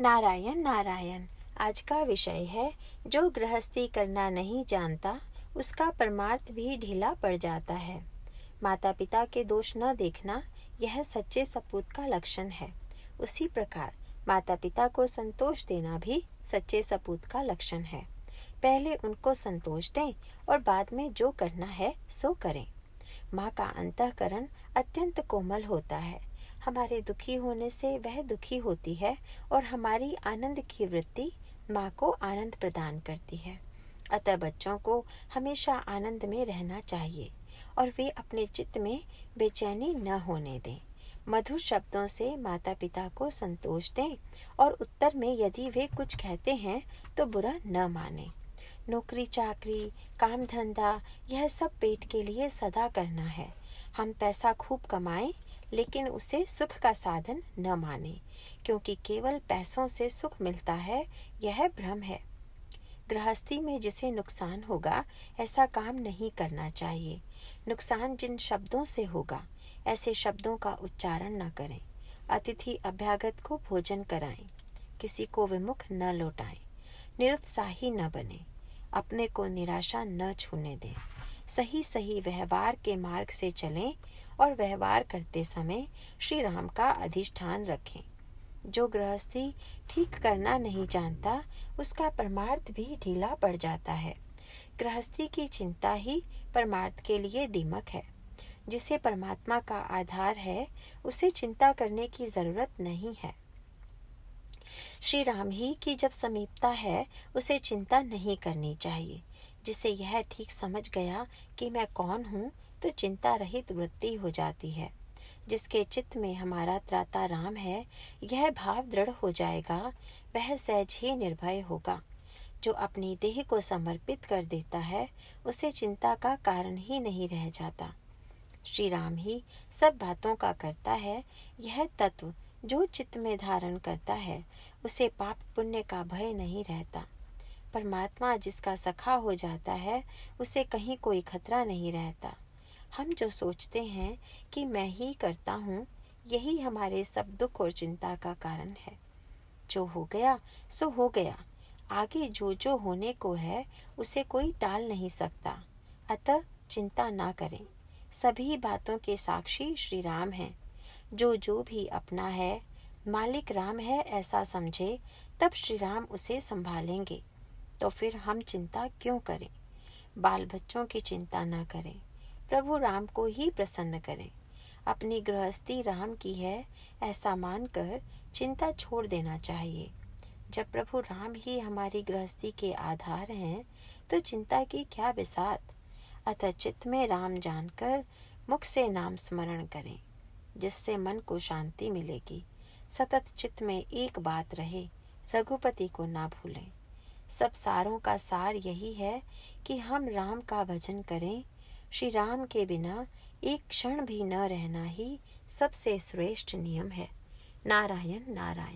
नारायण नारायण। आज का विषय है, जो गृहस्थी करना नहीं जानता, उसका परमार्थ भी ढीला पड़ जाता है। माता पिता के दोष न देखना, यह सच्चे सपूत का लक्षण है। उसी प्रकार माता पिता को संतोष देना भी सच्चे सपूत का लक्षण है। पहले उनको संतोष दें और बाद में जो करना है, सो करें। माँ का अंतकरण अत्यंत कोमल होता है। हमारे दुखी होने से वह दुखी होती है और हमारी आनंद की वृत्ति माँ को आनंद प्रदान करती है। अतः बच्चों को हमेशा आनंद में रहना चाहिए और वे अपने चित्त में बेचैनी न होने दें। मधुर शब्दों से माता पिता को संतोष दें और उत्तर में यदि वे कुछ कहते हैं तो बुरा न माने। नौकरी, चाकरी काम धंधा यह सब पेट के लिए सदा करना है। हम पैसा खूब कमाएँ लेकिन उसे सुख का साधन न माने, क्योंकि केवल पैसों से सुख मिलता है, यह भ्रम है। गृहस्थी में जिसे नुकसान होगा, ऐसा काम नहीं करना चाहिए। नुकसान जिन शब्दों से होगा, ऐसे शब्दों का उच्चारण न करें। अतिथि अभ्यागत को भोजन कराएँ, किसी को विमुख न लौटाएँ, निरुत्साही न बने, अपने को निराशा न छूने दें। सही सही व्यवहार के मार्ग से चलें और व्यवहार करते समय श्री राम का अधिष्ठान रखें। जो गृहस्थी ठीक करना नहीं जानता, उसका परमार्थ भी ढीला पड़ जाता है। गृहस्थी की चिंता ही परमार्थ के लिए दीमक है। जिसे परमात्मा का आधार है, उसे चिंता करने की ज़रूरत नहीं है। श्री राम ही की जब समीपता है, उसे चिंता नहीं करनी चाहिए। जिसे यह ठीक समझ गया कि मैं कौन हूँ तो चिंता रहित वृत्ति हो जाती है। जिसके चित्त में हमारा त्राता राम है, यह भाव दृढ़ हो जाएगा, वह सहज ही निर्भय होगा। जो अपनी देह को समर्पित कर देता है, उसे चिंता का कारण ही नहीं रह जाता। श्री राम ही सब बातों का करता है, यह तत्व जो चित्त में धारण करता है, उसे पाप पुण्य का भय नहीं रहता। परमात्मा जिसका सखा हो जाता है, उसे कहीं कोई खतरा नहीं रहता। हम जो सोचते हैं कि मैं ही करता हूँ, यही हमारे सब दुख और चिंता का कारण है। जो हो गया, सो हो गया। आगे जो जो होने को है, उसे कोई टाल नहीं सकता। अतः चिंता ना करें। सभी बातों के साक्षी श्री राम हैं। जो जो भी अपना है, मालिक राम है ऐसा समझे, तब श्री राम उसे संभालेंगे। तो फिर हम चिंता क्यों करें? बाल बच्चों की चिंता ना करें। प्रभु राम को ही प्रसन्न करें। अपनी गृहस्थी राम की है, ऐसा मानकर चिंता छोड़ देना चाहिए। जब प्रभु राम ही हमारी गृहस्थी के आधार हैं तो चिंता की क्या बिसात? अतः चित्त में राम जानकर मुख से नाम स्मरण करें, जिससे मन को शांति मिलेगी। सतत चित्त में एक बात रहे, रघुपति को ना भूलें। सब सारों का सार यही है कि हम राम का भजन करें। श्री राम के बिना एक क्षण भी न रहना ही सबसे श्रेष्ठ नियम है। नारायण नारायण।